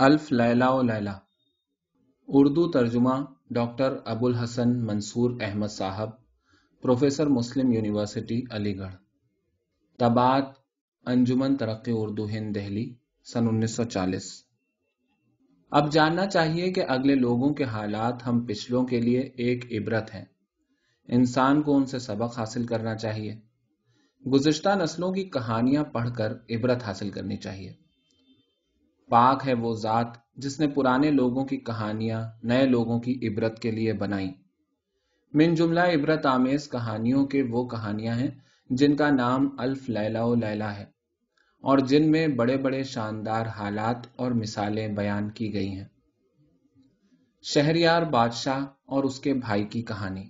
الف لیلا و لیلا اردو ترجمہ ڈاکٹر ابو الحسن منصور احمد صاحب، پروفیسر مسلم یونیورسٹی، علی گڑھ۔ تبات انجمن ترقی اردو، ہند، دہلی، سن انیس سو چالیس۔ اب جاننا چاہیے کہ اگلے لوگوں کے حالات ہم پچھلوں کے لیے ایک عبرت ہیں۔ انسان کو ان سے سبق حاصل کرنا چاہیے۔ گزشتہ نسلوں کی کہانیاں پڑھ کر عبرت حاصل کرنی چاہیے۔ پاک ہے وہ ذات جس نے پرانے لوگوں کی کہانیاں نئے لوگوں کی عبرت کے لیے بنائی۔ من جملہ عبرت آمیز کہانیوں کے وہ کہانیاں ہیں جن کا نام الف لیلا و لیلا ہے اور جن میں بڑے بڑے شاندار حالات اور مثالیں بیان کی گئی ہیں۔ شہریار بادشاہ اور اس کے بھائی کی کہانی۔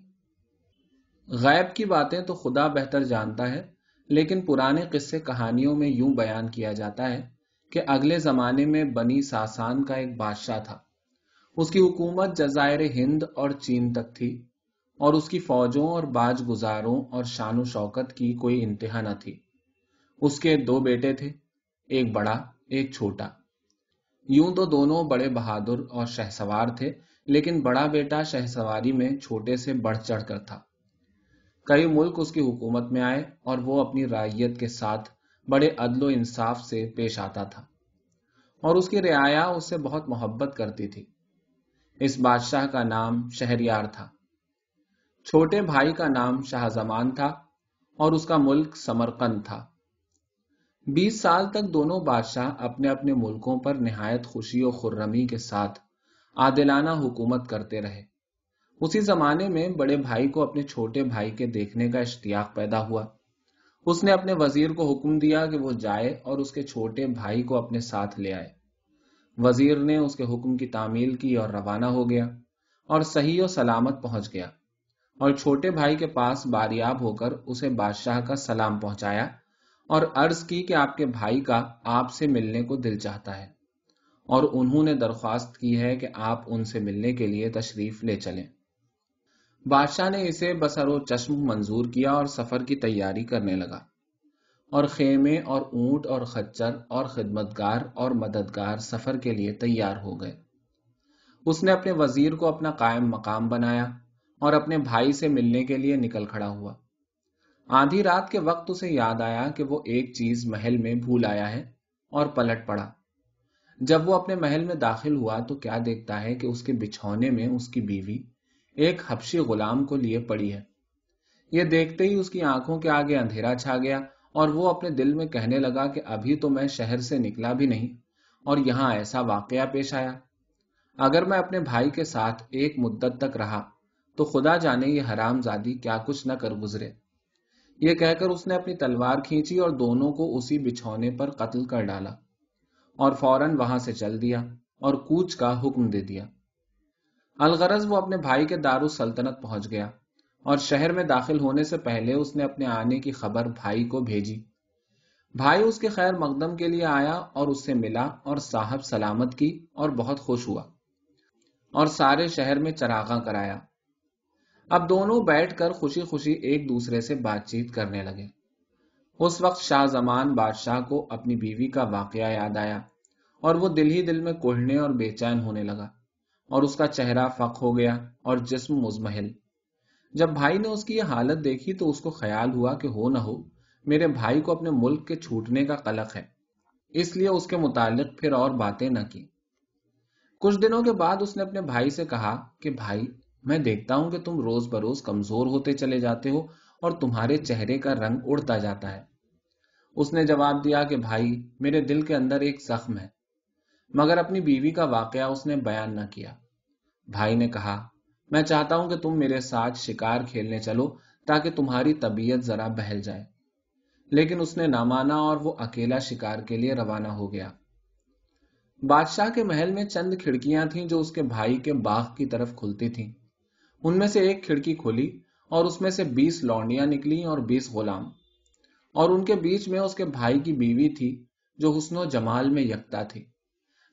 غیب کی باتیں تو خدا بہتر جانتا ہے، لیکن پرانے قصے کہانیوں میں یوں بیان کیا جاتا ہے کہ اگلے زمانے میں بنی ساسان کا ایک بادشاہ تھا۔ اس کی حکومت جزائر ہند اور چین تک تھی اور اس کی فوجوں اور باج گزاروں اور شان و شوکت کی کوئی انتہا نہ تھی۔ اس کے دو بیٹے تھے، ایک بڑا، ایک چھوٹا۔ یوں تو دونوں بڑے بہادر اور شہ سوار تھے، لیکن بڑا بیٹا شہ سواری میں چھوٹے سے بڑھ چڑھ کر تھا۔ کئی ملک اس کی حکومت میں آئے اور وہ اپنی رائیت کے ساتھ بڑے عدل و انصاف سے پیش آتا تھا اور اس کی رعایا اس سے بہت محبت کرتی تھی۔ اس بادشاہ کا نام شہریار تھا۔ چھوٹے بھائی کا نام شاہ زمان تھا اور اس کا ملک سمرقند تھا۔ بیس سال تک دونوں بادشاہ اپنے اپنے ملکوں پر نہایت خوشی و خرمی کے ساتھ عادلانہ حکومت کرتے رہے۔ اسی زمانے میں بڑے بھائی کو اپنے چھوٹے بھائی کے دیکھنے کا اشتیاق پیدا ہوا۔ اس نے اپنے وزیر کو حکم دیا کہ وہ جائے اور اس کے چھوٹے بھائی کو اپنے ساتھ لے آئے۔ وزیر نے اس کے حکم کی تعمیل کی اور روانہ ہو گیا اور صحیح و سلامت پہنچ گیا اور چھوٹے بھائی کے پاس باریاب ہو کر اسے بادشاہ کا سلام پہنچایا اور عرض کی کہ آپ کے بھائی کا آپ سے ملنے کو دل چاہتا ہے اور انہوں نے درخواست کی ہے کہ آپ ان سے ملنے کے لیے تشریف لے چلیں۔ بادشاہ نے اسے بسر و چشم منظور کیا اور سفر کی تیاری کرنے لگا۔ اور خیمے اور اونٹ اور خچر اور خدمتگار اور مددگار سفر کے لیے تیار ہو گئے۔ اس نے اپنے وزیر کو اپنا قائم مقام بنایا اور اپنے بھائی سے ملنے کے لیے نکل کھڑا ہوا۔ آدھی رات کے وقت اسے یاد آیا کہ وہ ایک چیز محل میں بھول آیا ہے اور پلٹ پڑا۔ جب وہ اپنے محل میں داخل ہوا تو کیا دیکھتا ہے کہ اس کے بچھونے میں اس کی بیوی ایک حبشی غلام کو لیے پڑی ہے۔ یہ دیکھتے ہی اس کی آنکھوں کے آگے اندھیرا چھا گیا اور وہ اپنے دل میں کہنے لگا کہ ابھی تو میں شہر سے نکلا بھی نہیں اور یہاں ایسا واقعہ پیش آیا۔ اگر میں اپنے بھائی کے ساتھ ایک مدت تک رہا تو خدا جانے یہ حرام زادی کیا کچھ نہ کر گزرے۔ یہ کہہ کر اس نے اپنی تلوار کھینچی اور دونوں کو اسی بچھونے پر قتل کر ڈالا اور فوراً وہاں سے چل دیا اور کوچ کا حکم دے دیا۔ الغرض وہ اپنے بھائی کے دار السلطنت پہنچ گیا اور شہر میں داخل ہونے سے پہلے اس نے اپنے آنے کی خبر بھائی کو بھیجی۔ بھائی اس کے خیر مقدم کے لیے آیا اور اس سے ملا اور صاحب سلامت کی اور بہت خوش ہوا اور سارے شہر میں چراغاں کرایا۔ اب دونوں بیٹھ کر خوشی خوشی ایک دوسرے سے بات چیت کرنے لگے۔ اس وقت شاہ زمان بادشاہ کو اپنی بیوی کا واقعہ یاد آیا اور وہ دل ہی دل میں کوہنے اور بے چین ہونے لگا۔ اور اس کا چہرہ فق ہو گیا اور جسم مزمحل۔ جب بھائی نے اس کی یہ حالت دیکھی تو اس کو خیال ہوا کہ ہو نہ ہو، میرے بھائی کو اپنے ملک کے چھوٹنے کا قلق ہے۔ اس لیے اس کے متعلق پھر اور باتیں نہ کی کچھ دنوں کے بعد اس نے اپنے بھائی سے کہا کہ بھائی، میں دیکھتا ہوں کہ تم روز بروز کمزور ہوتے چلے جاتے ہو اور تمہارے چہرے کا رنگ اڑتا جاتا ہے۔ اس نے جواب دیا کہ بھائی، میرے دل کے اندر ایک زخم ہے۔ مگر اپنی بیوی کا واقعہ اس نے بیان نہ کیا۔ بھائی نے کہا، میں چاہتا ہوں کہ تم میرے ساتھ شکار کھیلنے چلو تاکہ تمہاری طبیعت ذرا بہل جائے لیکن اس نے نہ مانا اور وہ اکیلا شکار کے لیے روانہ ہو گیا۔ بادشاہ کے محل میں چند کھڑکیاں تھیں جو اس کے بھائی کے باغ کی طرف کھلتی تھیں۔ ان میں سے ایک کھڑکی کھولی اور اس میں سے بیس لونڈیاں نکلی اور بیس غلام۔ اور ان کے بیچ میں اس کے بھائی کی بیوی تھی جو حسن و جمال میں یکتا تھی۔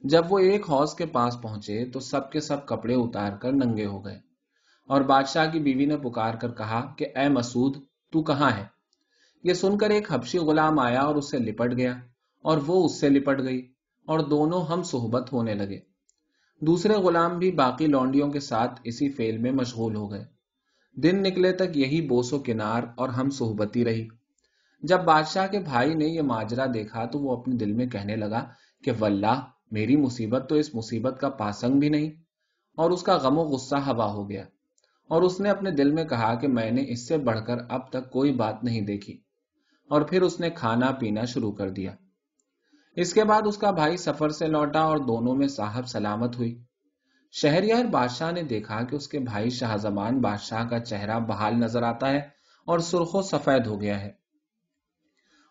جب وہ ایک حوض کے پاس پہنچے تو سب کے سب کپڑے اتار کر ننگے ہو گئے اور بادشاہ کی بیوی نے پکار کر کہا کہ اے مسعود، تو کہاں ہے؟ یہ سن کر ایک حبشی غلام آیا اور اس سے لپٹ گیا اور وہ اس سے لپٹ گئی اور دونوں ہم صحبت ہونے لگے۔ دوسرے غلام بھی باقی لونڈیوں کے ساتھ اسی فیل میں مشغول ہو گئے۔ دن نکلے تک یہی بوس و کنار اور ہم صحبتی رہی۔ جب بادشاہ کے بھائی نے یہ ماجرا دیکھا تو وہ اپنے دل میں کہنے لگا کہ واللہ میری مصیبت تو اس مصیبت کا پاسنگ بھی نہیں۔ اور اس کا غم و غصہ ہوا ہو گیا۔ اور اس نے اپنے دل میں کہا کہ میں نے اس سے بڑھ کر اب تک کوئی بات نہیں دیکھی۔ اور پھر اس نے کھانا پینا شروع کر دیا۔ اس کے بعد اس کا بھائی سفر سے لوٹا اور دونوں میں صاحب سلامت ہوئی۔ شہریار بادشاہ نے دیکھا کہ اس کے بھائی شاہ زمان بادشاہ کا چہرہ بحال نظر آتا ہے اور سرخ و سفید ہو گیا ہے۔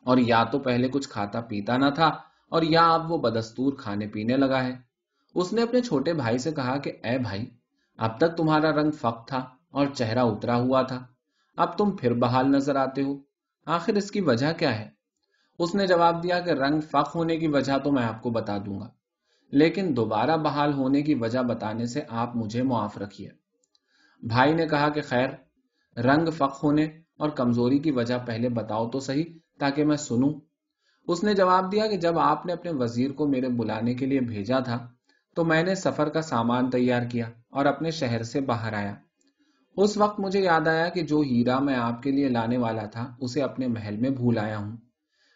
اور یا تو پہلے کچھ کھاتا پیتا نہ تھا اور یا اب وہ بدستور کھانے پینے لگا ہے۔ اس نے اپنے چھوٹے بھائی سے کہا کہ، اے بھائی، اب تک تمہارا رنگ فق تھا اور چہرہ اترا ہوا تھا۔ اب تم پھر بحال نظر آتے ہو۔ آخر اس کی وجہ کیا ہے؟ اس نے جواب دیا کہ، رنگ فق ہونے کی وجہ تو میں آپ کو بتا دوں گا۔ لیکن دوبارہ بحال ہونے کی وجہ بتانے سے آپ مجھے معاف رکھیے۔ بھائی نے کہا کہ، خیر، رنگ فق ہونے اور کمزوری کی وجہ پہلے بتاؤ تو صحیح تاکہ میں سنوں۔ اس نے جواب دیا کہ جب آپ نے اپنے وزیر کو میرے بلانے کے لیے بھیجا تھا، تو میں نے سفر کا سامان تیار کیا اور اپنے شہر سے باہر آیا۔ اس وقت مجھے یاد آیا کہ جو ہیرا میں آپ کے لیے لانے والا تھا، اسے اپنے محل میں بھول آیا ہوں۔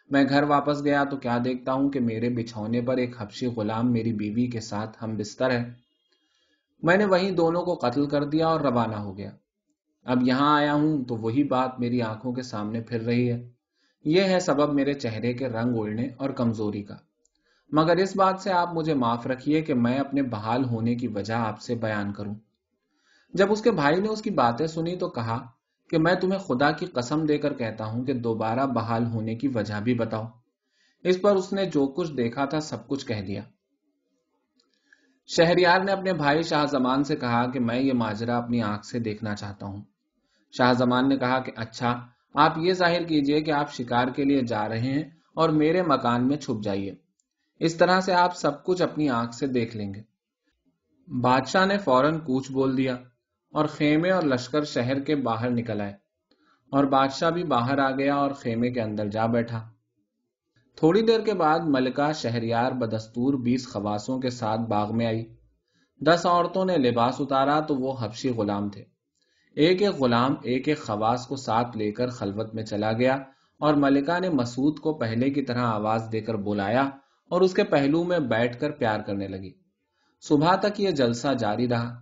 میں گھر واپس گیا تو کیا دیکھتا ہوں کہ میرے بچھونے پر ایک حبشی غلام میری بیوی کے ساتھ ہم بستر ہے میں نے وہی دونوں کو قتل کر دیا اور روانہ ہو گیا۔ اب یہاں آیا ہوں تو وہی بات میری آنکھوں کے سامنے پھر رہی ہے۔ یہ ہے سبب میرے چہرے کے رنگ اڑنے اور کمزوری کا۔ مگر اس بات سے آپ مجھے معاف رکھیے کہ میں اپنے بحال ہونے کی وجہ آپ سے بیان کروں۔ جب اس کے بھائی نے اس کی باتیں سنی تو کہا کہ میں تمہیں خدا کی قسم دے کر کہتا ہوں کہ دوبارہ بحال ہونے کی وجہ بھی بتاؤ۔ اس پر اس نے جو کچھ دیکھا تھا سب کچھ کہہ دیا۔ شہریار نے اپنے بھائی شاہ زمان سے کہا کہ میں یہ ماجرا اپنی آنکھ سے دیکھنا چاہتا ہوں۔ شاہ زمان نے کہا کہ اچھا آپ یہ ظاہر کیجیے کہ آپ شکار کے لیے جا رہے ہیں اور میرے مکان میں چھپ جائیے۔ اس طرح سے آپ سب کچھ اپنی آنکھ سے دیکھ لیں گے۔ بادشاہ نے فوراً کوچ بول دیا اور خیمے اور لشکر شہر کے باہر نکل آئے اور بادشاہ بھی باہر آ گیا اور خیمے کے اندر جا بیٹھا۔ تھوڑی دیر کے بعد ملکہ شہریار بدستور بیس خواسوں کے ساتھ باغ میں آئی۔ دس عورتوں نے لباس اتارا تو وہ حبشی غلام تھے۔ ایک ایک غلام، ایک ایک خواص کو ساتھ لے کر خلوت میں چلا گیا اور ملکہ نے مسعود کو پہلے کی طرح آواز دے کر بلایا اور اس کے پہلو میں بیٹھ کر پیار کرنے لگی۔ صبح تک یہ جلسہ جاری رہا۔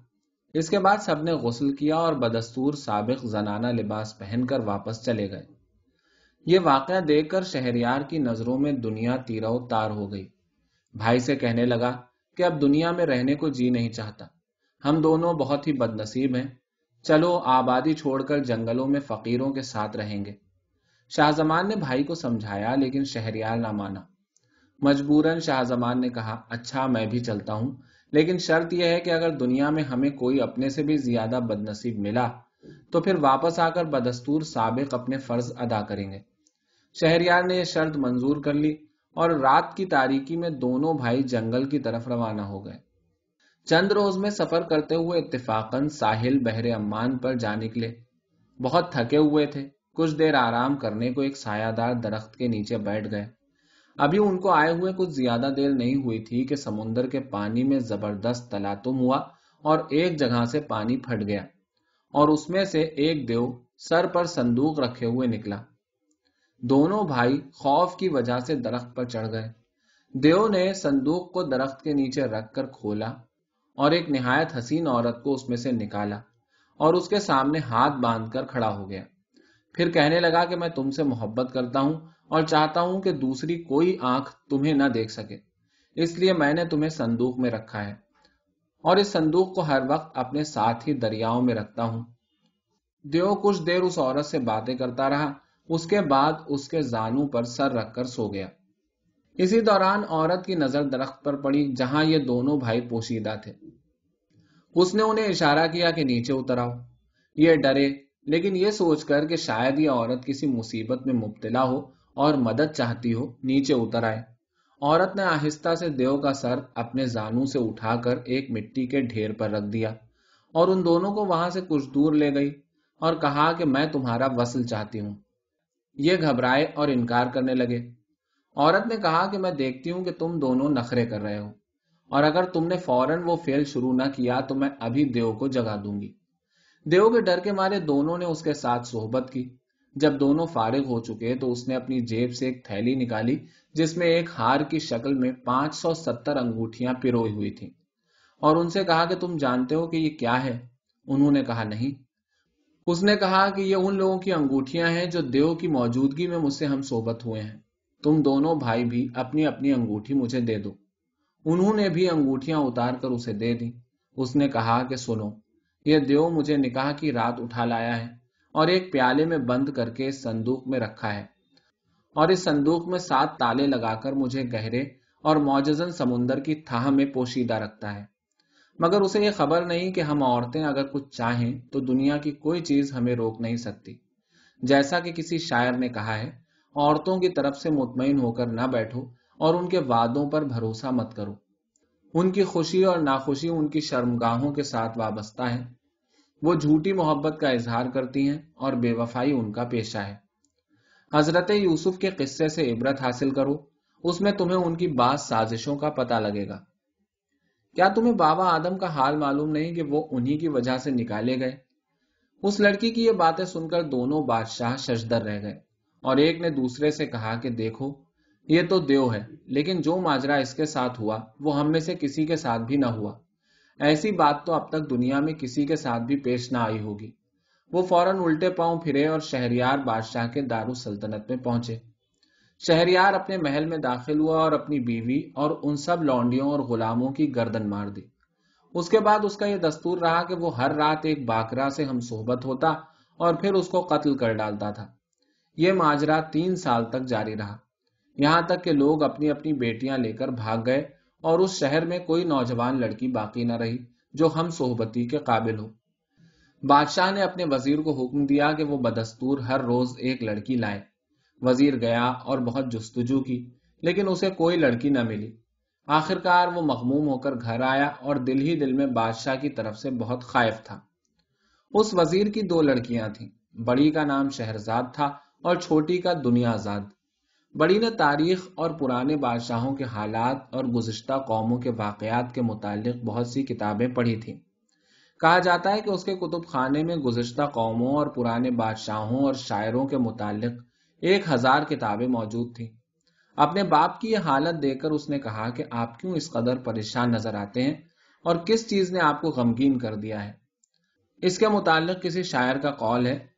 اس کے بعد سب نے غسل کیا اور بدستور سابق زنانہ لباس پہن کر واپس چلے گئے۔ یہ واقعہ دیکھ کر شہریار کی نظروں میں دنیا تیرو تار ہو گئی۔ بھائی سے کہنے لگا کہ اب دنیا میں رہنے کو جی نہیں چاہتا۔ ہم دونوں بہت ہی بد نصیب ہیں۔ چلو آبادی چھوڑ کر جنگلوں میں فقیروں کے ساتھ رہیں گے۔ شاہ زمان نے بھائی کو سمجھایا لیکن شہریار نہ مانا۔ مجبوراً شاہ زمان نے کہا اچھا میں بھی چلتا ہوں۔ لیکن شرط یہ ہے کہ اگر دنیا میں ہمیں کوئی اپنے سے بھی زیادہ بد نصیب ملا، تو پھر واپس آ کر بدستور سابق اپنے فرض ادا کریں گے۔ شہریار نے یہ شرط منظور کر لی اور رات کی تاریکی میں دونوں بھائی جنگل کی طرف روانہ ہو گئے۔ چند روز میں سفر کرتے ہوئے اتفاقاً ساحل بحر امان پر جا نکلے بہت تھکے ہوئے تھے۔ کچھ دیر آرام کرنے کو ایک سایہ دار درخت کے نیچے بیٹھ گئے۔ ابھی ان کو آئے ہوئے کچھ زیادہ دیر نہیں ہوئی تھی کہ سمندر کے پانی میں زبردست تلاتم ہوا اور ایک جگہ سے پانی پھٹ گیا اور اس میں سے ایک دیو سر پر صندوق رکھے ہوئے نکلا۔ دونوں بھائی خوف کی وجہ سے درخت پر چڑھ گئے۔ دیو نے صندوق کو درخت کے نیچے رکھ کر کھولا۔ اور ایک نہایت حسین عورت کو اس میں سے نکالا اور اس کے سامنے ہاتھ باندھ کر کھڑا ہو گیا۔ پھر کہنے لگا کہ میں تم سے محبت کرتا ہوں اور چاہتا ہوں کہ دوسری کوئی آنکھ تمہیں نہ دیکھ سکے۔ اس لیے میں نے تمہیں صندوق میں رکھا ہے اور اس صندوق کو ہر وقت اپنے ساتھ ہی دریاؤں میں رکھتا ہوں۔ دیو کچھ دیر اس عورت سے باتیں کرتا رہا، اس کے بعد اس کے زانو پر سر رکھ کر سو گیا۔ اسی دوران عورت کی نظر درخت پر پڑی جہاں یہ دونوں بھائی پوشیدہ تھے۔ اس نے انہیں اشارہ کیا کہ نیچے اتراؤ یہ ڈرے، لیکن یہ سوچ کر کہ شاید یہ عورت کسی مصیبت میں مبتلا ہو اور مدد چاہتی ہو، نیچے اتر آئے۔ عورت نے آہستہ سے دیو کا سر اپنے زانو سے اٹھا کر ایک مٹی کے ڈھیر پر رکھ دیا اور ان دونوں کو وہاں سے کچھ دور لے گئی اور کہا کہ میں تمہارا وصل چاہتی ہوں۔ یہ گھبرائے اور انکار کرنے لگے۔ عورت نے کہا کہ میں دیکھتی ہوں کہ تم دونوں نخرے کر رہے ہو، اور اگر تم نے فوراً وہ فیل شروع نہ کیا تو میں ابھی دیو کو جگا دوں گی۔ دیو کے ڈر کے مارے دونوں نے اس کے ساتھ صحبت کی۔ جب دونوں فارغ ہو چکے تو اس نے اپنی جیب سے ایک تھیلی نکالی، جس میں ایک ہار کی شکل میں پانچ سو ستر انگوٹیاں پیروئی ہوئی تھی اور ان سے کہا کہ تم جانتے ہو کہ یہ کیا ہے؟ انہوں نے کہا، نہیں۔ اس نے کہا کہ یہ ان لوگوں کی انگوٹھیاں ہیں جو دیو کی موجودگی میں مجھ سے ہم صحبت ہوئے ہیں۔ تم دونوں بھائی بھی اپنی اپنی انگوٹھی مجھے دے دو۔ انہوں نے بھی انگوٹھیاں اتار کر اسے دے دی اس نے کہا کہ سنو، یہ دیو مجھے نکاح کی رات اٹھا لایا ہے اور ایک پیالے میں بند کر کے اس صندوق میں رکھا ہے۔ اور اس صندوق میں سات تالے لگا کر مجھے گہرے اور موجزن سمندر کی تھا میں پوشیدہ رکھتا ہے۔ مگر اسے یہ خبر نہیں کہ ہم عورتیں اگر کچھ چاہیں تو دنیا کی کوئی چیز ہمیں روک نہیں سکتی۔ جیسا کہ کسی شاعر نے کہا ہے عورتوں کی طرف سے مطمئن ہو کر نہ بیٹھو اور ان کے وعدوں پر بھروسہ مت کرو۔ ان کی خوشی اور ناخوشی ان کی شرمگاہوں کے ساتھ وابستہ ہے وہ جھوٹی محبت کا اظہار کرتی ہیں اور بے وفائی ان کا پیشہ ہے۔ حضرت یوسف کے قصے سے عبرت حاصل کرو۔ اس میں تمہیں ان کی بعض سازشوں کا پتہ لگے گا۔ کیا تمہیں بابا آدم کا حال معلوم نہیں کہ وہ انہی کی وجہ سے نکالے گئے؟ اس لڑکی کی یہ باتیں سن کر دونوں بادشاہ ششدر رہ گئے۔ اور ایک نے دوسرے سے کہا کہ دیکھو، یہ تو دیو ہے، لیکن جو ماجرا اس کے ساتھ ہوا، وہ ہم میں سے کسی کے ساتھ بھی نہ ہوا۔ ایسی بات تو اب تک دنیا میں کسی کے ساتھ بھی پیش نہ آئی ہوگی۔ وہ فوراً الٹے پاؤں پھرے اور شہریار بادشاہ کے دار السلطنت میں پہنچے۔ شہریار اپنے محل میں داخل ہوا اور اپنی بیوی اور ان سب لونڈیوں اور غلاموں کی گردن مار دی۔ اس کے بعد اس کا یہ دستور رہا کہ وہ ہر رات ایک باکرا سے ہم صحبت ہوتا اور پھر اس کو قتل کر ڈالتا تھا۔ یہ ماجرا تین سال تک جاری رہا۔ یہاں تک کہ لوگ اپنی اپنی بیٹیاں لے کر بھاگ گئے اور اس شہر میں کوئی نوجوان لڑکی باقی نہ رہی جو ہم صحبتی کے قابل ہو۔ بادشاہ نے اپنے وزیر کو حکم دیا کہ وہ بدستور ہر روز ایک لڑکی لائے۔ وزیر گیا اور بہت جستجو کی، لیکن اسے کوئی لڑکی نہ ملی۔ آخرکار وہ مغموم ہو کر گھر آیا اور دل ہی دل میں بادشاہ کی طرف سے بہت خائف تھا۔ اس وزیر کی دو لڑکیاں تھیں۔ بڑی کا نام شہرزاد تھا اور چھوٹی کا دنیا زاد بڑی نے تاریخ اور پرانے بادشاہوں کے حالات اور گزشتہ قوموں کے واقعات کے متعلق بہت سی کتابیں پڑھی تھیں۔ کہا جاتا ہے کہ اس کے کتب خانے میں گزشتہ قوموں اور پرانے بادشاہوں اور شاعروں کے متعلق ایک ہزار کتابیں موجود تھیں۔ اپنے باپ کی یہ حالت دیکھ کر اس نے کہا کہ آپ کیوں اس قدر پریشان نظر آتے ہیں اور کس چیز نے آپ کو غمگین کر دیا ہے؟ اس کے متعلق کسی شاعر کا قول ہے۔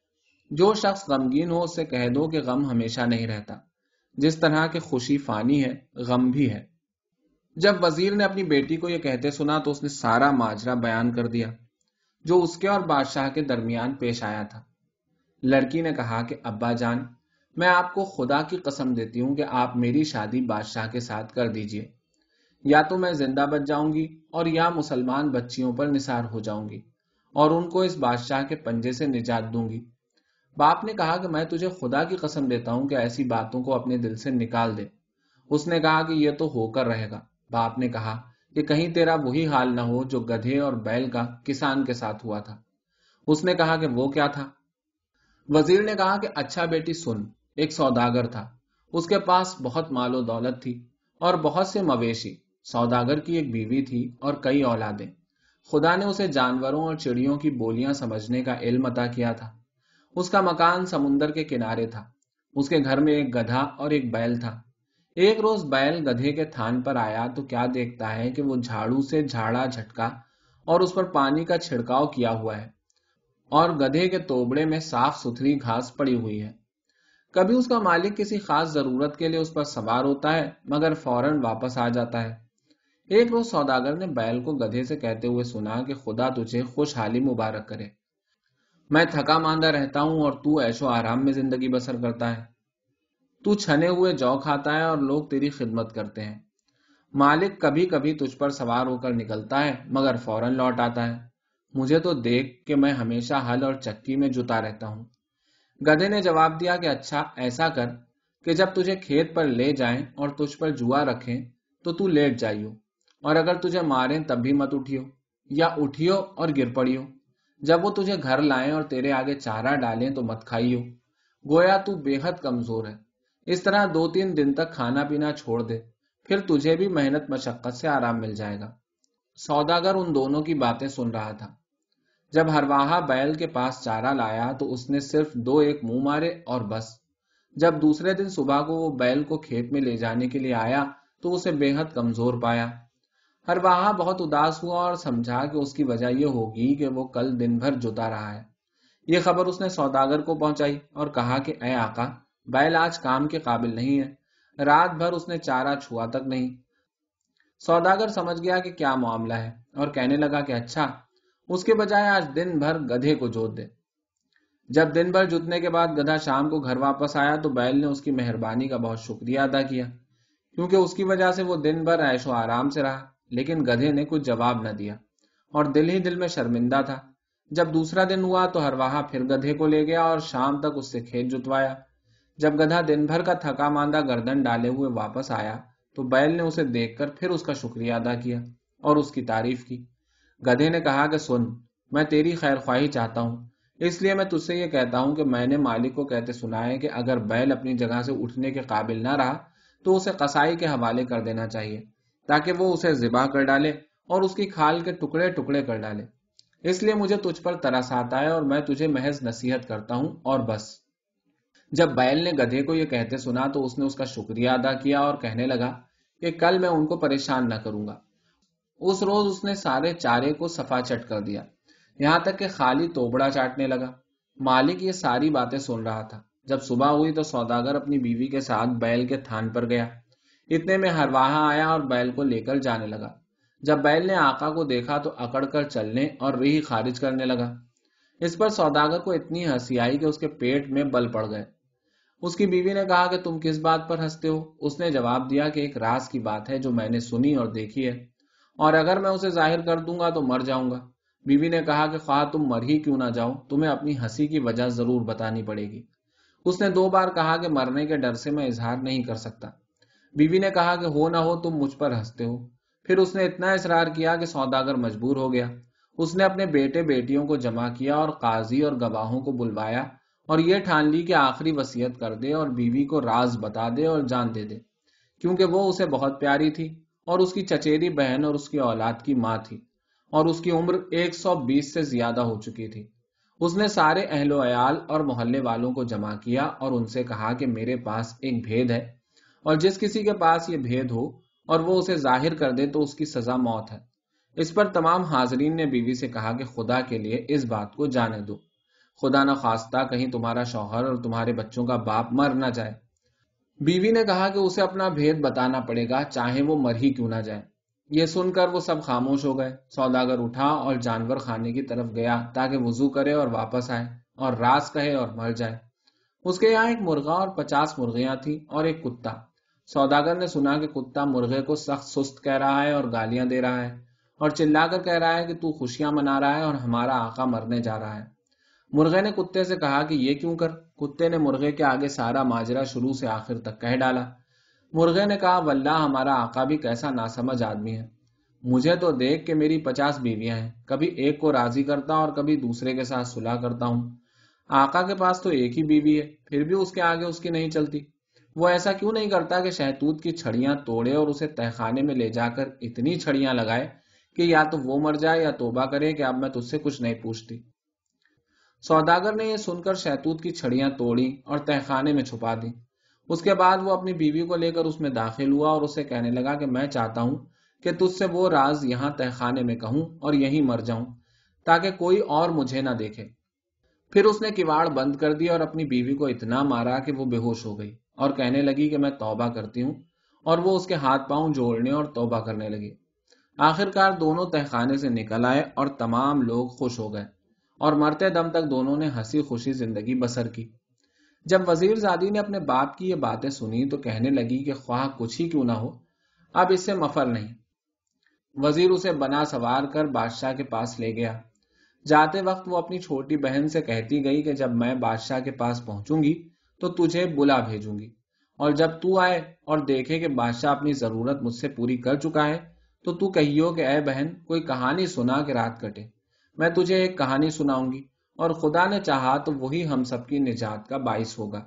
جو شخص غمگین ہو اس سے کہہ دو کہ غم ہمیشہ نہیں رہتا۔ جس طرح کے خوشی فانی ہے، غم بھی ہے۔ جب وزیر نے اپنی بیٹی کو یہ کہتے سنا تو اس نے سارا ماجرا بیان کر دیا، جو اس کے اور بادشاہ کے درمیان پیش آیا تھا۔ لڑکی نے کہا کہ، ابا جان، میں آپ کو خدا کی قسم دیتی ہوں کہ آپ میری شادی بادشاہ کے ساتھ کر دیجیے۔ یا تو میں زندہ بچ جاؤں گی اور یا مسلمان بچیوں پر نثار ہو جاؤں گی اور ان کو اس بادشاہ کے پنجے سے نجات دوں گی۔ باپ نے کہا کہ میں تجھے خدا کی قسم دیتا ہوں کہ ایسی باتوں کو اپنے دل سے نکال دے۔ اس نے کہا کہ یہ تو ہو کر رہے گا۔ باپ نے کہا کہ کہیں تیرا وہی حال نہ ہو جو گدھے اور بیل کا کسان کے ساتھ ہوا تھا۔ اس نے کہا کہ وہ کیا تھا؟ وزیر نے کہا کہ اچھا بیٹی سن، ایک سوداگر تھا۔ اس کے پاس بہت مال و دولت تھی اور بہت سے مویشی۔ سوداگر کی ایک بیوی تھی اور کئی اولادیں۔ خدا نے اسے جانوروں اور چڑیوں کی بولیاں سمجھنے کا علم عطا کیا تھا۔ اس کا مکان سمندر کے کنارے تھا۔ اس کے گھر میں ایک گدھا اور ایک بیل تھا۔ ایک روز بیل گدھے کے تھان پر آیا تو کیا دیکھتا ہے کہ وہ جھاڑو سے جھاڑا جھٹکا اور اس پر پانی کا چھڑکاؤ کیا ہوا ہے اور گدھے کے توبڑے میں صاف ستھری گھاس پڑی ہوئی ہے۔ کبھی اس کا مالک کسی خاص ضرورت کے لیے اس پر سوار ہوتا ہے، مگر فوراً واپس آ جاتا ہے۔ ایک روز سوداگر نے بیل کو گدھے سے کہتے ہوئے سنا کہ خدا تجھے خوشحالی مبارک کرے۔ میں تھکا ماندہ رہتا ہوں اور تو ایشو آرام میں زندگی بسر کرتا ہے۔ تو چھنے ہوئے جو کھاتا ہے اور لوگ تیری خدمت کرتے ہیں۔ مالک کبھی کبھی تجھ پر سوار ہو کر نکلتا ہے، مگر فوراً لوٹ آتا ہے۔ مجھے تو دیکھ کہ میں ہمیشہ ہل اور چکی میں جتا رہتا ہوں۔ گدے نے جواب دیا کہ اچھا ایسا کر کہ جب تجھے کھیت پر لے جائیں اور تجھ پر جوا رکھیں تو تو لیٹ جائیو، اور اگر تجھے ماریں تب بھی مت اٹھیو، یا اٹھیو اور گر پڑیو۔ جب وہ تجھے گھر لائیں اور تیرے آگے چارہ ڈالیں تو مت کھائیو۔ گویا تو بے حد کمزور ہے۔ اس طرح دو تین دن تک کھانا پینا چھوڑ دے۔ پھر تجھے بھی محنت مشقت سے آرام مل جائے گا۔ سوداگر ان دونوں کی باتیں سن رہا تھا۔ جب ہرواہا بیل کے پاس چارہ لایا تو اس نے صرف دو ایک منہ مارے اور بس۔ جب دوسرے دن صبح کو وہ بیل کو کھیت میں لے جانے کے لیے آیا تو اسے بے حد کمزور پایا۔ ہر بہت اداس ہوا اور سمجھا کہ اس کی وجہ یہ ہوگی کہ وہ کل دن بھر جتا رہا ہے۔ یہ خبر اس نے سوداگر کو پہنچائی اور کہا کہ، اے آقا بیل آج کام کے قابل نہیں ہے۔ رات بھر اس نے چارہ چھوا تک نہیں۔ سوداگر سمجھ گیا کہ کیا معاملہ ہے اور کہنے لگا کہ اچھا اس کے بجائے آج دن بھر گدھے کو جوت دے۔ جب دن بھر جتنے کے بعد گدھا شام کو گھر واپس آیا تو بیل نے اس کی مہربانی کا بہت شکریہ ادا کیا، کیونکہ اس کی وجہ سے وہ دن بھر عیش و آرام سے رہا۔ لیکن گدھے نے کچھ جواب نہ دیا اور دل ہی دل میں شرمندہ تھا۔ جب دوسرا دن ہوا تو ہر واہ پھر گدھے کو لے گیا اور شام تک اس سے کھیت جتوایا۔ جب گدھا دن بھر کا تھکا ماندہ گردن ڈالے ہوئے واپس آیا تو بیل نے اسے دیکھ کر پھر اس کا شکریہ ادا کیا اور اس کی تعریف کی۔ گدھے نے کہا کہ سن، میں تیری خیر خواہی چاہتا ہوں، اس لیے میں تج سے یہ کہتا ہوں کہ میں نے مالک کو کہتے سنا ہے کہ اگر بیل اپنی جگہ سے اٹھنے کے قابل نہ رہا تو اسے قصائی کے حوالے کر دینا چاہیے۔ تاکہ وہ اسے ذبح کر ڈالے اور اس کی کھال کے ٹکڑے ٹکڑے کر ڈالے۔ اس لیے مجھے تجھ پر ترس آتا ہے اور میں تجھے محض نصیحت کرتا ہوں اور بس۔ جب بیل نے گدھے کو یہ کہتے سنا تو اس نے اس کا شکریہ ادا کیا اور کہنے لگا کہ کل میں ان کو پریشان نہ کروں گا۔ اس روز اس نے سارے چارے کو سفا چٹ کر دیا۔ یہاں تک کہ خالی توبڑا چاٹنے لگا۔ مالک یہ ساری باتیں سن رہا تھا۔ جب صبح ہوئی تو سوداگر اپنی بیوی کے ساتھ بیل کے تھان پر گیا۔ اتنے میں ہر آیا اور بیل کو لے کر جانے لگا۔ جب بیل نے آقا کو دیکھا تو اکڑ کر چلنے اور ریح خارج کرنے لگا۔ اس پر سوداگر کو اتنی ہنسی آئی کہ اس کے پیٹ میں بل پڑ گئے۔ اس کی بیوی نے کہا کہ تم کس بات پر ہنستے ہو؟ اس نے جواب دیا کہ ایک راز کی بات ہے جو میں نے سنی اور دیکھی ہے۔ اور اگر میں اسے ظاہر کر دوں گا تو مر جاؤں گا۔ بیوی نے کہا کہ خواہ تم مر ہی کیوں نہ جاؤ تمہیں اپنی ہنسی کی وجہ ضرور بتانی پڑے گی۔ اس نے دو بار کہا کہ مرنے کے ڈر سے میں اظہار نہیں کر سکتا۔ بیوی نے کہا کہ ہو نہ ہو تم مجھ پر ہنستے ہو۔ پھر اس نے اتنا اصرار کیا کہ سوداگر مجبور ہو گیا۔ اس نے اپنے بیٹے بیٹیوں کو جمع کیا اور قاضی اور گواہوں کو بلوایا اور یہ ٹھان لی کہ آخری وسیعت کر دے اور بیوی کو راز بتا دے اور جان دے دے، کیونکہ وہ اسے بہت پیاری تھی اور اس کی چچیری بہن اور اس کی اولاد کی ماں تھی اور اس کی عمر ایک سو بیس سے زیادہ ہو چکی تھی۔ اس نے سارے اہل و عیال اور محلے والوں کو جمع کیا اور ان سے کہا کہ میرے پاس ایک بھید ہے۔ اور جس کسی کے پاس یہ بھید ہو اور وہ اسے ظاہر کر دے تو اس کی سزا موت ہے۔ اس پر تمام حاضرین نے بیوی سے کہا کہ خدا کے لیے اس بات کو جانے دو۔ خدا نہ خواستہ کہیں تمہارا شوہر اور تمہارے بچوں کا باپ مر نہ جائے۔ بیوی نے کہا کہ اسے اپنا بھید بتانا پڑے گا چاہے وہ مر ہی کیوں نہ جائے۔ یہ سن کر وہ سب خاموش ہو گئے۔ سوداگر اٹھا اور جانور خانے کی طرف گیا تاکہ وضو کرے اور واپس آئے اور راز کہے اور مر جائے۔ اس کے یہاں ایک مرغا اور پچاس مرغیاں تھیں اور ایک کتا۔ سوداگر نے سنا کہ کتا مرغے کو سخت سست کہہ رہا ہے اور گالیاں دے رہا ہے اور چلا کر کہہ رہا ہے کہ تو خوشیاں منا رہا ہے اور ہمارا آقا مرنے جا رہا ہے۔ مرغے نے کتے سے کہا کہ یہ کیوں کر؟ کتے نے مرغے کے آگے سارا ماجرا شروع سے آخر تک کہہ ڈالا۔ مرغے نے کہا، واللہ، ہمارا آقا بھی کیسا ناسمجھ آدمی ہے۔ مجھے تو دیکھ کے میری پچاس بیویاں ہیں۔ کبھی ایک کو راضی کرتا اور کبھی دوسرے کے ساتھ سلاح کرتا ہوں۔ آقا کے پاس تو ایک ہی بیوی ہے، پھر بھی اس کے آگے اس کی نہیں چلتی۔ وہ ایسا کیوں نہیں کرتا کہ شہتوت کی چھڑیاں توڑے اور اسے تہخانے میں لے جا کر اتنی چھڑیاں لگائے کہ یا تو وہ مر جائے یا توبہ کرے کہ اب میں تجھ سے کچھ نہیں پوچھتی۔ سوداگر نے یہ سن کر شہتوت کی چھڑیاں توڑی اور تہخانے میں چھپا دی۔ اس کے بعد وہ اپنی بیوی کو لے کر اس میں داخل ہوا اور اسے کہنے لگا کہ میں چاہتا ہوں کہ تجھ سے وہ راز یہاں تہخانے میں کہوں اور یہیں مر جاؤں تاکہ کوئی اور مجھے نہ دیکھے۔ پھر اس نے کواڑ بند کر دیا اور اپنی بیوی کو اتنا مارا کہ وہ بے ہوش ہو گئی۔ اور کہنے لگی کہ میں توبہ کرتی ہوں اور وہ اس کے ہاتھ پاؤں جوڑنے اور توبہ کرنے لگی۔ آخرکار دونوں تہخانے سے نکل آئے اور تمام لوگ خوش ہو گئے اور مرتے دم تک دونوں نے ہنسی خوشی زندگی بسر کی۔ جب وزیر زادی نے اپنے باپ کی یہ باتیں سنی تو کہنے لگی کہ خواہ کچھ ہی کیوں نہ ہو، اب اس سے مفر نہیں۔ وزیر اسے بنا سوار کر بادشاہ کے پاس لے گیا۔ جاتے وقت وہ اپنی چھوٹی بہن سے کہتی گئی کہ جب میں بادشاہ کے پاس پہنچوں گی تو تجھے بلا بھیجوں گی۔ اور جب تو آئے اور دیکھے کہ بادشاہ اپنی ضرورت مجھ سے پوری کر چکا ہے، تو تو کہیو کہ اے بہن، کوئی کہانی سنا کہ رات کٹے۔ میں تجھے ایک کہانی سناؤں گی، اور خدا نے چاہا تو وہی ہم سب کی نجات کا باعث ہوگا۔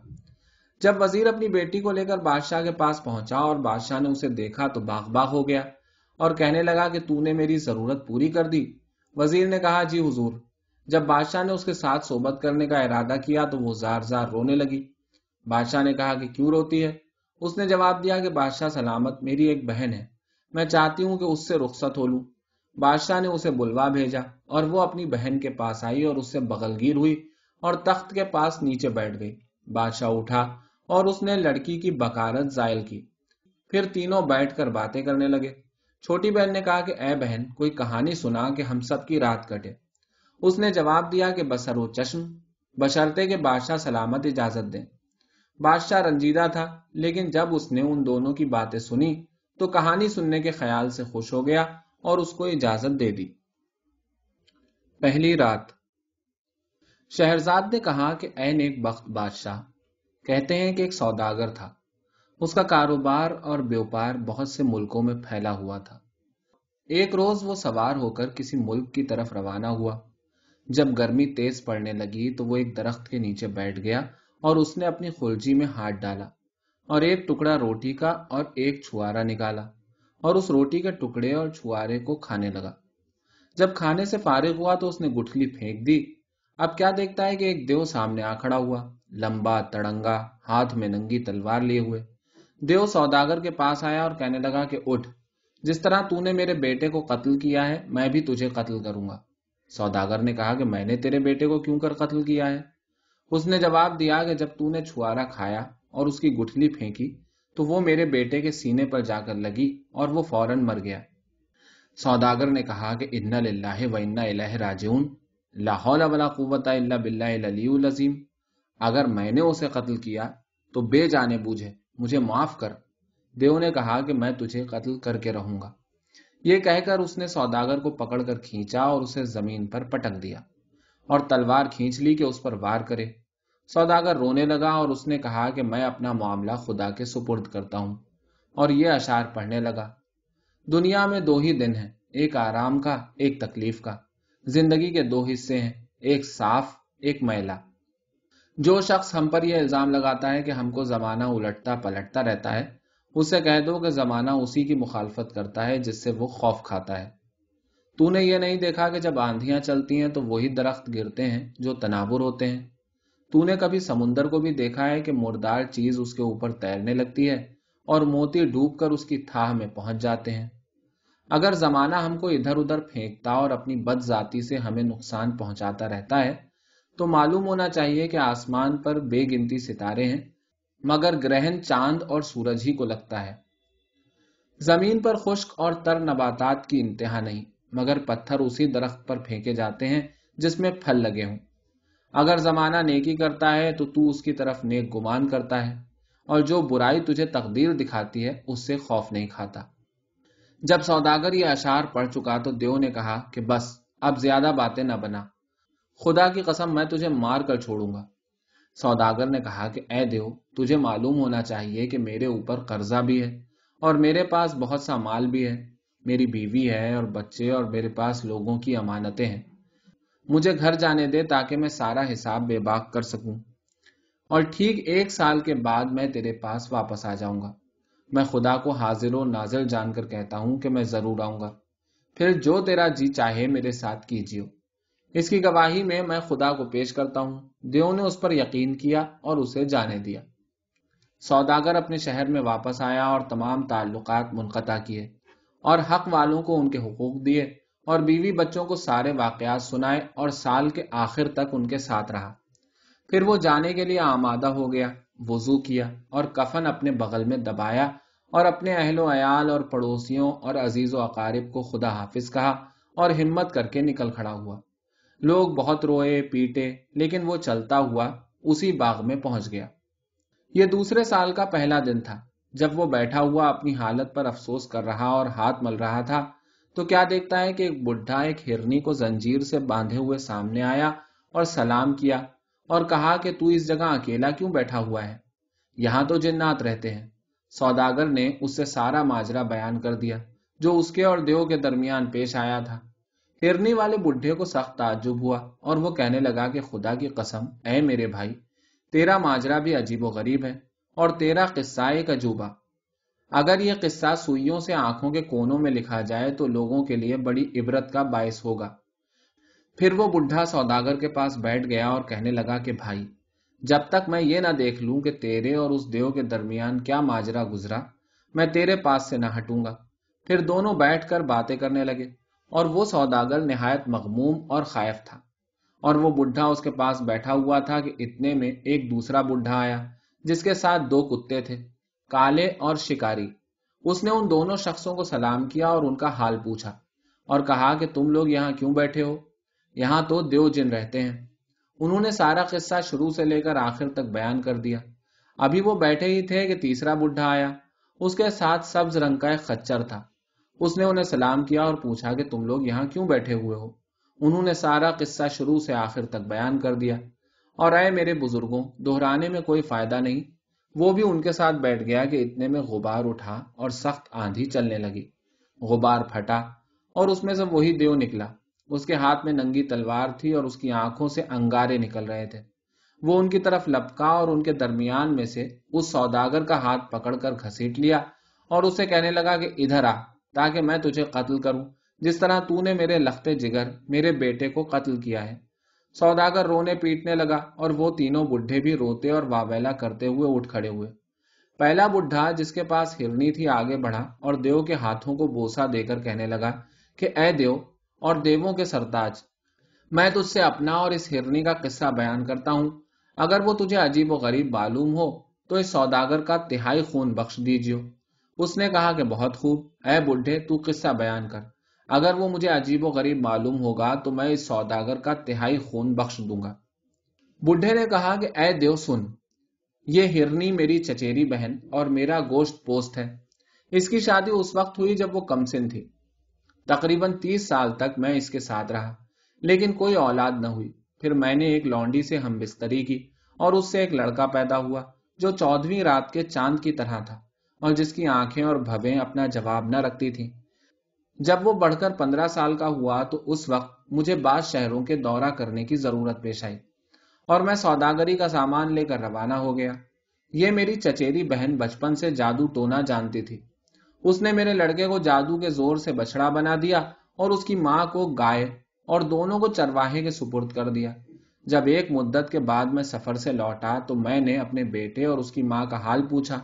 جب وزیر اپنی بیٹی کو لے کر بادشاہ کے پاس پہنچا اور بادشاہ نے اسے دیکھا تو باغ باغ ہو گیا، اور کہنے لگا کہ تو نے میری ضرورت پوری کر دی۔ وزیر نے کہا جی حضور، جب بادشاہ نے اس کے ساتھ صحبت کرنے کا ارادہ کیا تو وہ زار زار رونے لگی۔ بادشاہ نے کہا کہ کیوں روتی ہے؟ اس نے جواب دیا کہ بادشاہ سلامت میری ایک بہن ہے۔ میں چاہتی ہوں کہ اس سے رخصت ہو لوں۔ بادشاہ نے اسے بلوا بھیجا اور وہ اپنی بہن کے پاس آئی اور اس سے بغل گیر ہوئی اور تخت کے پاس نیچے بیٹھ گئی۔ بادشاہ اٹھا اور اس نے لڑکی کی بکارت زائل کی۔ پھر تینوں بیٹھ کر باتیں کرنے لگے۔ چھوٹی بہن نے کہا کہ اے بہن، کوئی کہانی سنا کہ ہم سب کی رات کٹے۔ اس نے جواب دیا کہ بسر و چشم بشرتے کے بادشاہ سلامت اجازت دیں۔ بادشاہ رنجیدہ تھا، لیکن جب اس نے ان دونوں کی باتیں سنی تو کہانی سننے کے خیال سے خوش ہو گیا اور اس کو اجازت دے دی۔ پہلی رات۔ شہرزاد نے کہا کہ اے نیک بخت بادشاہ، کہتے ہیں کہ ایک سوداگر تھا۔ اس کا کاروبار اور بیوپار بہت سے ملکوں میں پھیلا ہوا تھا۔ ایک روز وہ سوار ہو کر کسی ملک کی طرف روانہ ہوا۔ جب گرمی تیز پڑنے لگی تو وہ ایک درخت کے نیچے بیٹھ گیا اور اس نے اپنی خلجی میں ہاتھ ڈالا اور ایک ٹکڑا روٹی کا اور ایک چھوارا نکالا اور اس روٹی کے ٹکڑے اور چھوارے کو کھانے لگا۔ جب کھانے سے فارغ ہوا تو اس نے گٹھلی پھینک دی۔ اب کیا دیکھتا ہے کہ ایک دیو سامنے آ کھڑا ہوا، لمبا، تڑنگا، ہاتھ میں ننگی تلوار لیے ہوئے۔ دیو سوداگر کے پاس آیا اور کہنے لگا کہ اٹھ، جس طرح تو نے میرے بیٹے کو قتل کیا ہے، میں بھی تجھے قتل کروں گا۔ سوداگر نے کہا کہ میں نے تیرے بیٹے کو کیوں کر قتل کیا ہے؟ اس نے جواب دیا کہ جب تو نے چھوارا کھایا اور اس کی گٹھلی پھینکی تو وہ میرے بیٹے کے سینے پر جا کر لگی اور وہ فوراً مر گیا۔ سوداگر نے کہا کہ ان للہ و انا الہ راجعون لاہور ولا قوت اللہ بلّہ العلی العظیم اگر میں نے اسے قتل کیا تو بے جانے بوجھے، مجھے معاف کر۔ دیو نے کہا کہ میں تجھے قتل کر کے رہوں گا۔ یہ کہہ کر اس نے سوداگر کو پکڑ کر کھینچا اور اسے زمین پر پٹک دیا اور تلوار کھینچ لی کہ اس پر وار کرے۔ سوداگر رونے لگا اور اس نے کہا کہ میں اپنا معاملہ خدا کے سپرد کرتا ہوں، اور یہ اشار پڑھنے لگا۔ دنیا میں دو ہی دن ہیں، ایک آرام کا، ایک تکلیف کا۔ زندگی کے دو حصے ہیں، ایک صاف، ایک میلا۔ جو شخص ہم پر یہ الزام لگاتا ہے کہ ہم کو زمانہ الٹتا پلٹتا رہتا ہے، اسے کہہ دو کہ زمانہ اسی کی مخالفت کرتا ہے جس سے وہ خوف کھاتا ہے۔ تو نے یہ نہیں دیکھا کہ جب آندیاں چلتی ہیں تو وہی درخت گرتے ہیں جو تنابر ہوتے ہیں۔ تو نے کبھی سمندر کو بھی دیکھا ہے کہ مردار چیز اس کے اوپر تیرنے لگتی ہے اور موتی ڈوب کر اس کی تھاہ میں پہنچ جاتے ہیں اگر زمانہ ہم کو ادھر ادھر پھینکتا اور اپنی بد ذاتی سے ہمیں نقصان پہنچاتا رہتا ہے تو معلوم ہونا چاہیے کہ آسمان پر بے گنتی ستارے ہیں مگر گرہن چاند اور سورج ہی کو لگتا ہے زمین پر خشک اور تر نباتات کی انتہا نہیں مگر پتھر اسی درخت پر پھینکے جاتے ہیں جس میں پھل لگے ہوں اگر زمانہ نیکی کرتا ہے تو تو اس کی طرف نیک گمان کرتا ہے، اور جو برائی تجھے تقدیر دکھاتی ہے، اس سے خوف نہیں کھاتا۔ جب سوداگر یہ اشار پڑھ چکا تو دیو نے کہا کہ بس، اب زیادہ باتیں نہ بنا۔ خدا کی قسم، میں تجھے مار کر چھوڑوں گا۔ سوداگر نے کہا کہ اے دیو، تجھے معلوم ہونا چاہیے کہ میرے اوپر قرضہ بھی ہے، اور میرے پاس بہت سا مال بھی ہے۔ میری بیوی ہے اور بچے اور میرے پاس لوگوں کی امانتیں ہیں۔ مجھے گھر جانے دے تاکہ میں سارا حساب بے باک کر سکوں۔ اور ٹھیک ایک سال کے بعد میں تیرے پاس واپس آ جاؤں گا۔ میں خدا کو حاضر و نازر جان کر کہتا ہوں کہ میں ضرور آؤں گا۔ پھر جو تیرا جی چاہے میرے ساتھ کیجیے اس کی گواہی میں میں خدا کو پیش کرتا ہوں۔ دیو نے اس پر یقین کیا اور اسے جانے دیا۔ سوداگر اپنے شہر میں واپس آیا اور تمام تعلقات منقطع کیے اور حق والوں کو ان کے حقوق دیے۔ اور بیوی بچوں کو سارے واقعات سنائے اور سال کے آخر تک ان کے ساتھ رہا۔ پھر وہ جانے کے لیے آمادہ ہو گیا، وضو کیا اور کفن اپنے بغل میں دبایا اور اپنے اہل و عیال اور پڑوسیوں اور عزیز و اقارب کو خدا حافظ کہا اور ہمت کر کے نکل کھڑا ہوا۔ لوگ بہت روئے، پیٹے، لیکن وہ چلتا ہوا اسی باغ میں پہنچ گیا۔ یہ دوسرے سال کا پہلا دن تھا۔ جب وہ بیٹھا ہوا اپنی حالت پر افسوس کر رہا اور ہاتھ مل رہا تھا تو کیا دیکھتا ہے کہ ایک بڈھا ایک ہرنی کو زنجیر سے باندھے ہوئے سامنے آیا اور سلام کیا اور کہا کہ تو اس جگہ اکیلا کیوں بیٹھا ہوا ہے؟ یہاں تو جنات رہتے ہیں۔ سوداگر نے اس سے سارا ماجرا بیان کر دیا جو اس کے اور دیو کے درمیان پیش آیا تھا۔ ہرنی والے بڈھے کو سخت تعجب ہوا اور وہ کہنے لگا کہ خدا کی قسم، اے میرے بھائی، تیرا ماجرا بھی عجیب و غریب ہے اور تیرا قصہ ایک عجوبہ۔ اگر یہ قصہ سوئیوں سے آنکھوں کے کونوں میں لکھا جائے تو لوگوں کے لیے بڑی عبرت کا باعث ہوگا۔ پھر وہ بڈھا سوداگر کے پاس بیٹھ گیا اور کہنے لگا کہ بھائی، جب تک میں یہ نہ دیکھ لوں کہ تیرے اور اس دیو کے درمیان کیا ماجرا گزرا، میں تیرے پاس سے نہ ہٹوں گا۔ پھر دونوں بیٹھ کر باتیں کرنے لگے اور وہ سوداگر نہایت مغموم اور خائف تھا۔ اور وہ بڈھا اس کے پاس بیٹھا ہوا تھا کہ اتنے میں ایک دوسرا بڈھا آیا، جس کے ساتھ دو کتے تھے۔ کالے اور شکاری۔ اس نے ان دونوں شخصوں کو سلام کیا اور ان کا حال پوچھا اور کہا کہ تم لوگ یہاں کیوں بیٹھے ہو؟ یہاں تو دیو جن رہتے ہیں۔ انہوں نے سارا قصہ شروع سے لے کر آخر تک بیان کر دیا۔ ابھی وہ بیٹھے ہی تھے کہ تیسرا بڈھا آیا۔ اس کے ساتھ سبز رنگ کا ایک خچر تھا۔ اس نے انہیں سلام کیا اور پوچھا کہ تم لوگ یہاں کیوں بیٹھے ہوئے ہو؟ انہوں نے سارا قصہ شروع سے آخر تک بیان کر دیا۔ اور اے میرے بزرگوں، دہرانے میں کوئی فائدہ نہیں۔ وہ بھی ان کے ساتھ بیٹھ گیا کہ اتنے میں غبار اٹھا اور سخت آندھی چلنے لگی۔ غبار پھٹا اور اس میں سے وہی دیو نکلا۔ اس کے ہاتھ میں ننگی تلوار تھی اور اس کی آنکھوں سے انگارے نکل رہے تھے۔ وہ ان کی طرف لپکا اور ان کے درمیان میں سے اس سوداگر کا ہاتھ پکڑ کر گھسیٹ لیا اور اسے کہنے لگا کہ ادھر آ، تاکہ میں تجھے قتل کروں۔ جس طرح تو نے میرے لختے جگر، میرے بیٹے کو قتل کیا ہے۔ سوداگر رونے پیٹنے لگا اور وہ تینوں بڈھے بھی روتے اور واویلا کرتے ہوئے اٹھ کھڑے ہوئے۔ پہلا بڈھا جس کے پاس ہرنی تھی آگے بڑھا اور دیو کے ہاتھوں کو بوسا دے کر کہنے لگا کہ اے دیو اور دیووں کے سرتاج، میں تجھ سے اپنا اور اس ہرنی کا قصہ بیان کرتا ہوں۔ اگر وہ تجھے عجیب و غریب معلوم ہو تو اس سوداگر کا تہائی خون بخش دیجیو۔ اس نے کہا کہ بہت خوب، اے بڈھے، تو قصہ بیان کر۔ اگر وہ مجھے عجیب و غریب معلوم ہوگا تو میں اس سوداگر کا تہائی خون بخش دوں گا۔ بڈھے نے کہا کہ اے دیو سن، یہ ہرنی میری چچیری بہن اور میرا گوشت پوست ہے۔ اس کی شادی اس وقت ہوئی جب وہ کم سن تھی۔ تقریباً تیس سال تک میں اس کے ساتھ رہا، لیکن کوئی اولاد نہ ہوئی۔ پھر میں نے ایک لونڈی سے ہم بستری کی اور اس سے ایک لڑکا پیدا ہوا جو چودہویں رات کے چاند کی طرح تھا اور جس کی آنکھیں اور بھویں اپنا جواب نہ رکھتی تھی جب وہ بڑھ کر پندرہ سال کا ہوا تو اس وقت مجھے بعض شہروں کے دورہ کرنے کی ضرورت پیش آئی اور میں سوداگری کا سامان لے کر روانہ ہو گیا۔ یہ میری چچیری بہن بچپن سے جادو ٹونا جانتی تھی۔ اس نے میرے لڑکے کو جادو کے زور سے بچڑا بنا دیا اور اس کی ماں کو گائے اور دونوں کو چرواہے کے سپرد کر دیا۔ جب ایک مدت کے بعد میں سفر سے لوٹا تو میں نے اپنے بیٹے اور اس کی ماں کا حال پوچھا۔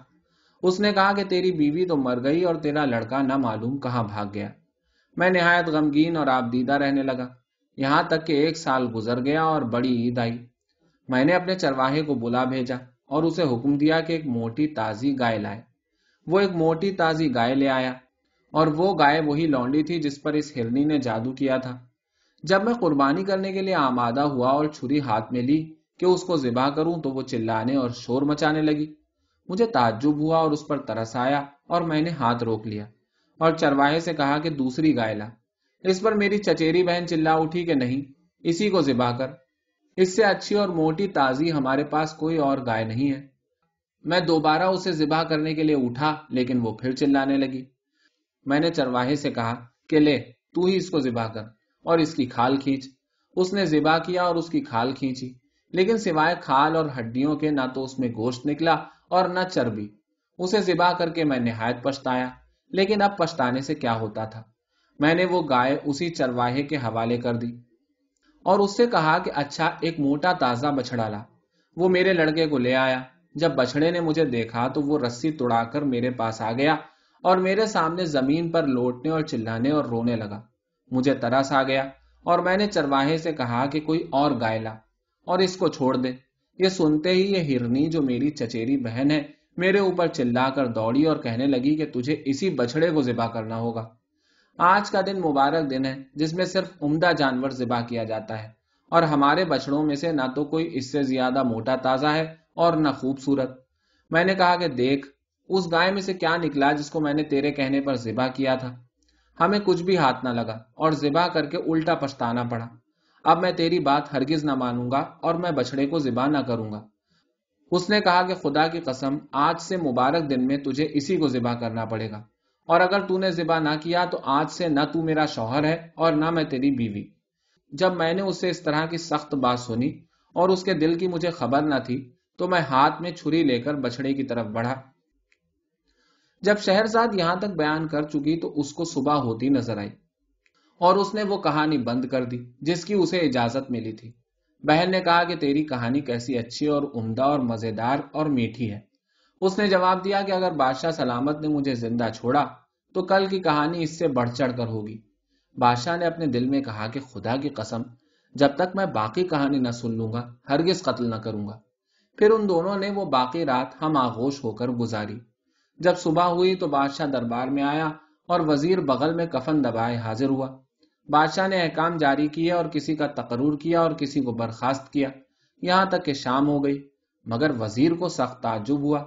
اس نے کہا کہ تیری بیوی تو مر گئی اور تیرا لڑکا نہ معلوم کہاں بھاگ گیا؟ میں نہایت غمگین اور آپ دیدہ رہنے لگا۔ یہاں تک کہ ایک سال گزر گیا اور بڑی عید آئی۔ میں نے اپنے چرواہے کو بلا بھیجا اور اسے حکم دیا کہ ایک موٹی تازی گائے لائے۔ وہ ایک موٹی تازی گائے لے آیا اور وہ گائے وہی لونڈی تھی جس پر اس ہرنی نے جادو کیا تھا۔ جب میں قربانی کرنے کے لیے آمادہ ہوا اور چھری ہاتھ میں لی کہ اس کو ذبح کروں تو وہ چلانے اور شور مچانے لگی۔ مجھے تعجب ہوا اور اس پر ترس آیا اور میں نے ہاتھ روک لیا۔ اور چرواہے سے کہا کہ دوسری گائے لا۔ اس پر میری چچیری بہن چلا اٹھی کہ نہیں؟ اسی کو ذبح کر۔ اس سے اچھی اور موٹی تازی ہمارے پاس کوئی اور گائے نہیں ہے۔ میں دوبارہ اسے ذبح کرنے کے لیے اٹھا، لیکن وہ پھر چلانے لگی۔ میں نے چرواہے سے کہا کہ لے، تو ہی اس کو ذبح کر۔ اور اس کی کھال کھینچ۔ اس نے ذبح کیا اور اس کی کھال کھینچی۔ لیکن سوائے کھال اور ہڈیوں کے، نہ تو اس میں گوشت نکلا اور نہ چربی۔ اسے ذبح کر کے میں نہایت پچھتایا۔ لیکن اب پچھتانے سے کیا ہوتا تھا؟ میں نے وہ گائے اسی چرواہے کے حوالے کر دی اور اس سے کہا کہ اچھا ایک موٹا تازہ بچڑا لا۔ وہ میرے لڑکے کو لے آیا۔ جب بچڑے نے مجھے دیکھا تو وہ رسی توڑا کر میرے پاس آ گیا اور میرے سامنے زمین پر لوٹنے اور چلانے اور رونے لگا۔ مجھے ترس آ گیا اور میں نے چرواہے سے کہا کہ کوئی اور گائے لا اور اس کو چھوڑ دے۔ یہ سنتے ہی یہ ہرنی جو میری چچیری بہن ہے میرے اوپر چلا کر دوڑی اور کہنے لگی کہ تجھے اسی بچڑے کو ذبح کرنا ہوگا۔ آج کا دن مبارک دن ہے جس میں صرف عمدہ جانور ذبح کیا جاتا ہے اور ہمارے بچڑوں میں سے نہ تو کوئی اس سے زیادہ موٹا تازہ ہے اور نہ خوبصورت۔ میں نے کہا کہ دیکھ، اس گائے میں سے کیا نکلا جس کو میں نے تیرے کہنے پر ذبح کیا تھا؟ ہمیں کچھ بھی ہاتھ نہ لگا اور ذبح کر کے الٹا پچھتانا پڑا۔ اب میں تیری بات ہرگز نہ مانوں گا اور میں بچڑے کو ذبح نہ کروں گا۔ اس نے کہا کہ خدا کی قسم، آج سے مبارک دن میں تجھے اسی کو ذبح کرنا پڑے گا۔ اور اگر تو نے ذبح نہ کیا تو آج سے نہ تو میرا شوہر ہے اور نہ میں تیری بیوی۔ جب میں نے اس سے اس طرح کی سخت بات سنی اور اس کے دل کی مجھے خبر نہ تھی تو میں ہاتھ میں چھری لے کر بچڑے کی طرف بڑھا۔ جب شہرزاد یہاں تک بیان کر چکی تو اس کو صبح ہوتی نظر آئی اور اس نے وہ کہانی بند کر دی جس کی اسے اجازت ملی تھی۔ بہن نے کہا کہ تیری کہانی کیسی اچھی اور عمدہ اور مزیدار اور میٹھی ہے۔ اس نے جواب دیا کہ اگر بادشاہ سلامت نے مجھے زندہ چھوڑا، تو کل کی کہانی اس سے بڑھ چڑھ کر ہوگی۔ بادشاہ نے اپنے دل میں کہا کہ خدا کی قسم، جب تک میں باقی کہانی نہ سن لوں گا، ہرگز قتل نہ کروں گا۔ پھر ان دونوں نے وہ باقی رات ہم آغوش ہو کر گزاری۔ جب صبح ہوئی تو بادشاہ دربار میں آیا اور وزیر بغل میں کفن دبائے حاضر ہوا۔ بادشاہ نے احکام جاری کیا اور کسی کا تقرر کیا اور کسی کو برخاست کیا۔ یہاں تک کہ شام ہو گئی، مگر وزیر کو سخت تعجب ہوا۔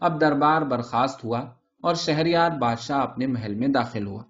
اب دربار برخاست ہوا اور شہریار بادشاہ اپنے محل میں داخل ہوا۔